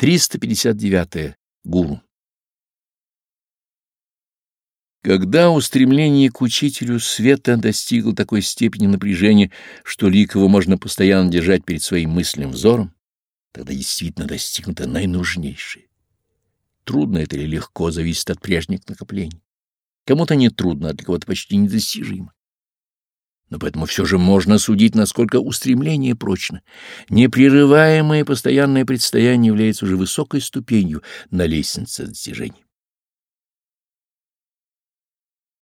359. -е. Гуру. Когда устремление к учителю света достигло такой степени напряжения, что лик его можно постоянно держать перед своим мысленным взором, тогда действительно достигнуто наинужнейшее. Трудно это или легко, зависит от прежних накоплений. Кому-то не трудно, а для кого-то почти недостижимо. Но поэтому все же можно судить, насколько устремление прочно. Непрерываемое постоянное предстояние является уже высокой ступенью на лестнице достижений.